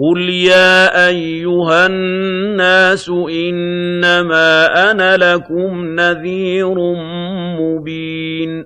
قُلْ يَا أَيُّهَا النَّاسُ إِنَّمَا أَنَا لَكُمْ نَذِيرٌ مُّبِينٌ